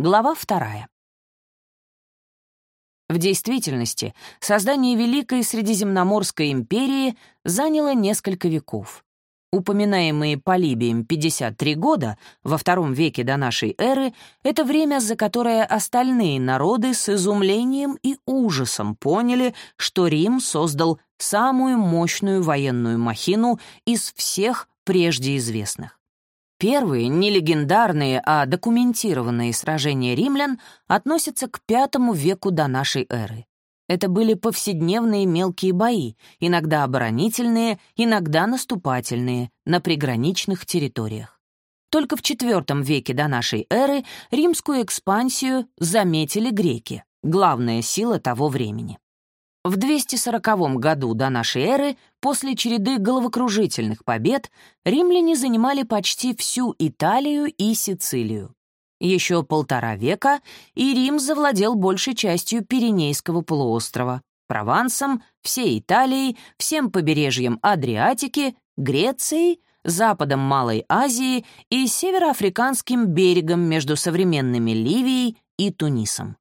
Глава вторая. В действительности, создание Великой Средиземноморской империи заняло несколько веков. Упоминаемые Полибием 53 года во втором веке до нашей эры — это время, за которое остальные народы с изумлением и ужасом поняли, что Рим создал самую мощную военную махину из всех прежде известных. Первые, не легендарные, а документированные сражения римлян относятся к V веку до нашей эры. Это были повседневные мелкие бои, иногда оборонительные, иногда наступательные, на приграничных территориях. Только в IV веке до нашей эры римскую экспансию заметили греки, главная сила того времени. В 240 году до нашей эры, после череды головокружительных побед, римляне занимали почти всю Италию и Сицилию. Еще полтора века, и Рим завладел большей частью Пиренейского полуострова, Провансом, всей Италией, всем побережьем Адриатики, Грецией, западом Малой Азии и североафриканским берегом между современными Ливией и Тунисом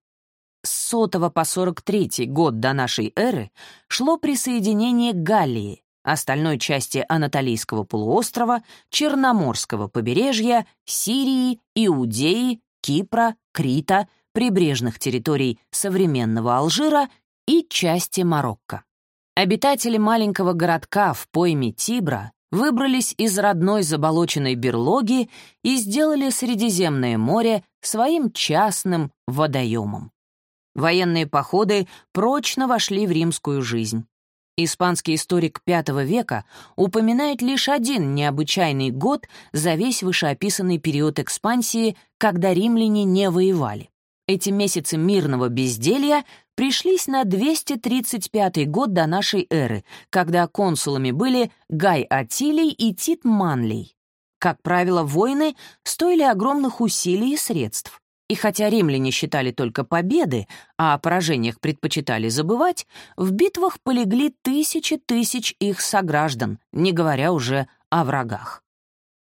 с 100 по 43 год до нашей эры шло присоединение Галлии, остальной части Анатолийского полуострова, Черноморского побережья, Сирии, Иудеи, Кипра, Крита, прибрежных территорий современного Алжира и части Марокко. Обитатели маленького городка в пойме Тибра выбрались из родной заболоченной берлоги и сделали Средиземное море своим частным водоемом. Военные походы прочно вошли в римскую жизнь. Испанский историк V века упоминает лишь один необычайный год за весь вышеописанный период экспансии, когда римляне не воевали. Эти месяцы мирного безделья пришлись на 235 год до нашей эры, когда консулами были Гай Атилий и Тит Манлий. Как правило, войны стоили огромных усилий и средств. И хотя римляне считали только победы, а о поражениях предпочитали забывать, в битвах полегли тысячи тысяч их сограждан, не говоря уже о врагах.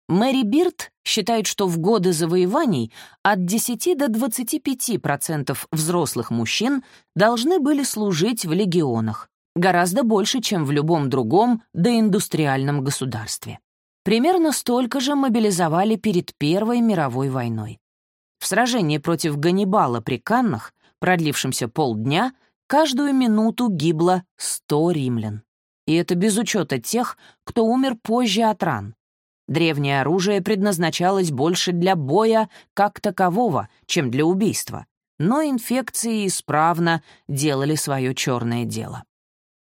Мэри Бирд считает, что в годы завоеваний от 10 до 25% взрослых мужчин должны были служить в легионах, гораздо больше, чем в любом другом доиндустриальном государстве. Примерно столько же мобилизовали перед Первой мировой войной. В сражении против Ганнибала при Каннах, продлившемся полдня, каждую минуту гибло 100 римлян. И это без учета тех, кто умер позже от ран. Древнее оружие предназначалось больше для боя как такового, чем для убийства, но инфекции исправно делали свое черное дело.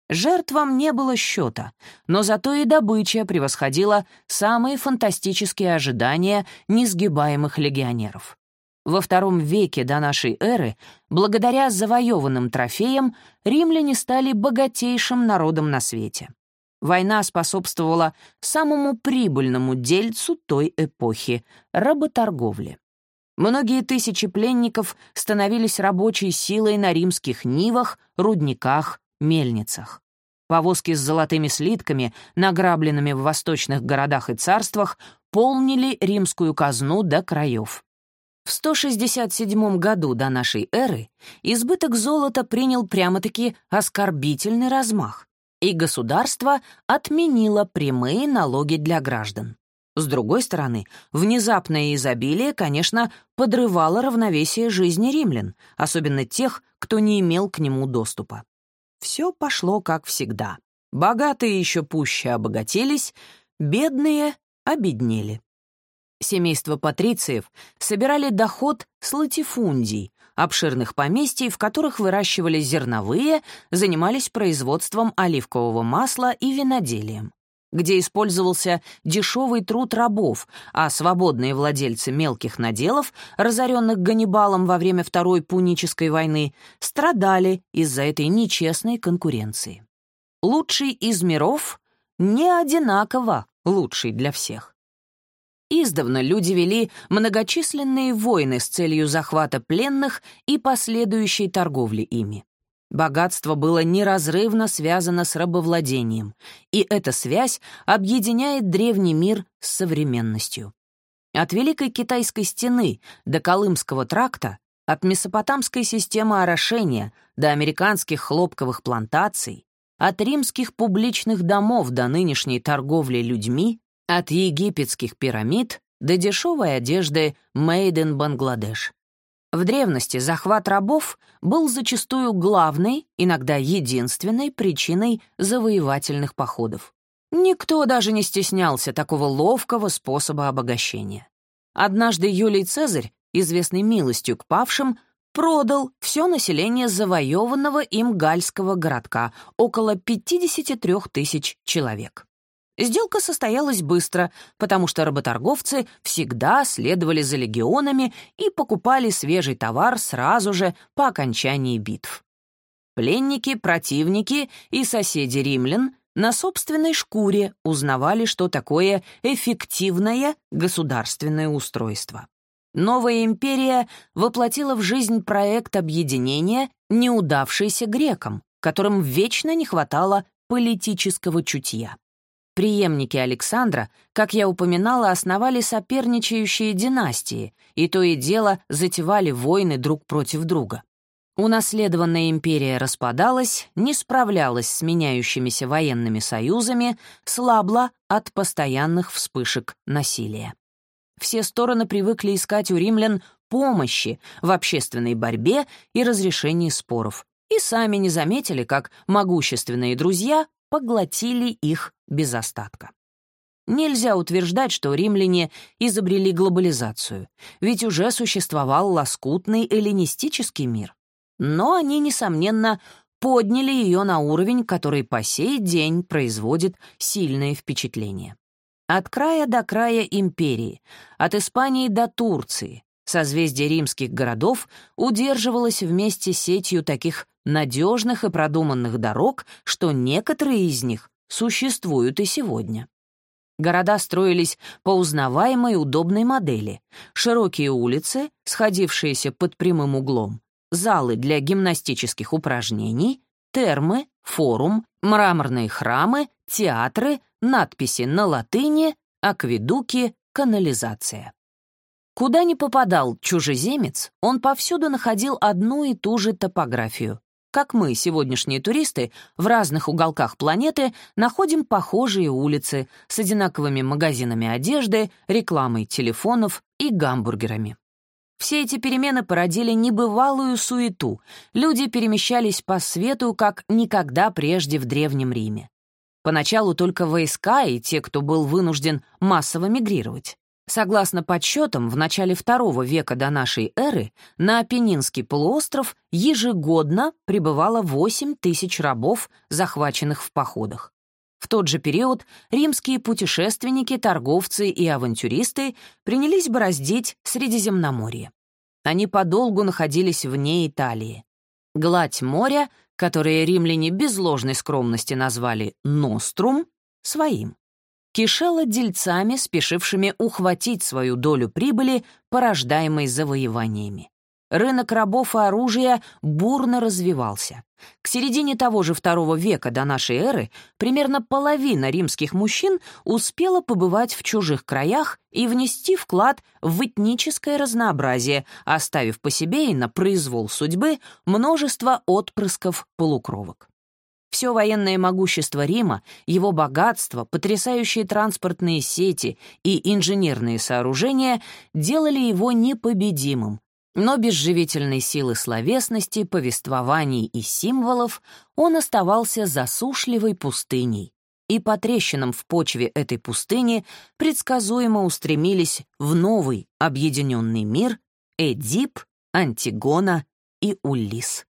Жертвам не было счета, но зато и добыча превосходила самые фантастические ожидания несгибаемых легионеров. Во втором веке до нашей эры, благодаря завоеванным трофеям, римляне стали богатейшим народом на свете. Война способствовала самому прибыльному дельцу той эпохи — работорговле. Многие тысячи пленников становились рабочей силой на римских нивах, рудниках, мельницах. Повозки с золотыми слитками, награбленными в восточных городах и царствах, полнили римскую казну до краев. В 167 году до нашей эры избыток золота принял прямо-таки оскорбительный размах, и государство отменило прямые налоги для граждан. С другой стороны, внезапное изобилие, конечно, подрывало равновесие жизни римлян, особенно тех, кто не имел к нему доступа. Все пошло как всегда. Богатые еще пуще обогатились, бедные обеднели. Семейство патрициев собирали доход с латифундий, обширных поместий, в которых выращивали зерновые, занимались производством оливкового масла и виноделием где использовался дешевый труд рабов, а свободные владельцы мелких наделов, разоренных Ганнибалом во время Второй Пунической войны, страдали из-за этой нечестной конкуренции. Лучший из миров не одинаково лучший для всех. Издавна люди вели многочисленные войны с целью захвата пленных и последующей торговли ими. Богатство было неразрывно связано с рабовладением, и эта связь объединяет древний мир с современностью. От Великой Китайской стены до Колымского тракта, от месопотамской системы орошения до американских хлопковых плантаций, от римских публичных домов до нынешней торговли людьми, от египетских пирамид до дешевой одежды «Made in Бангладеш». В древности захват рабов был зачастую главной, иногда единственной причиной завоевательных походов. Никто даже не стеснялся такого ловкого способа обогащения. Однажды Юлий Цезарь, известный милостью к павшим, продал все население завоеванного им гальского городка, около 53 тысяч человек. Сделка состоялась быстро, потому что работорговцы всегда следовали за легионами и покупали свежий товар сразу же по окончании битв. Пленники, противники и соседи римлян на собственной шкуре узнавали, что такое эффективное государственное устройство. Новая империя воплотила в жизнь проект объединения, неудавшийся грекам, которым вечно не хватало политического чутья. Преемники Александра, как я упоминала, основали соперничающие династии, и то и дело затевали войны друг против друга. Унаследованная империя распадалась, не справлялась с меняющимися военными союзами, слабла от постоянных вспышек насилия. Все стороны привыкли искать у римлян помощи в общественной борьбе и разрешении споров, и сами не заметили, как могущественные друзья поглотили их без остатка. Нельзя утверждать, что римляне изобрели глобализацию, ведь уже существовал лоскутный эллинистический мир но они, несомненно, подняли ее на уровень, который по сей день производит сильное впечатление. От края до края империи, от Испании до Турции, созвездие римских городов удерживалось вместе сетью таких надежных и продуманных дорог, что некоторые из них существуют и сегодня. Города строились по узнаваемой удобной модели. Широкие улицы, сходившиеся под прямым углом, залы для гимнастических упражнений, термы, форум, мраморные храмы, театры, надписи на латыни, акведуки, канализация. Куда ни попадал чужеземец, он повсюду находил одну и ту же топографию. Как мы, сегодняшние туристы, в разных уголках планеты находим похожие улицы с одинаковыми магазинами одежды, рекламой телефонов и гамбургерами. Все эти перемены породили небывалую суету. Люди перемещались по свету, как никогда прежде в Древнем Риме. Поначалу только войска и те, кто был вынужден массово мигрировать. Согласно подсчетам, в начале II века до нашей эры на Апеннинский полуостров ежегодно прибывало 8 тысяч рабов, захваченных в походах. В тот же период римские путешественники, торговцы и авантюристы принялись бороздить Средиземноморье. Они подолгу находились вне Италии. Гладь моря, которое римляне без ложной скромности назвали «нострум», своим. Кишела дельцами, спешившими ухватить свою долю прибыли, порождаемой завоеваниями. Рынок рабов и оружия бурно развивался. К середине того же II века до нашей эры примерно половина римских мужчин успела побывать в чужих краях и внести вклад в этническое разнообразие, оставив по себе и на произвол судьбы множество отпрысков полукровок. Все военное могущество Рима, его богатство, потрясающие транспортные сети и инженерные сооружения делали его непобедимым, но без живительной силы словесности, повествований и символов он оставался засушливой пустыней, и по трещинам в почве этой пустыни предсказуемо устремились в новый объединенный мир Эдип, Антигона и Уллис.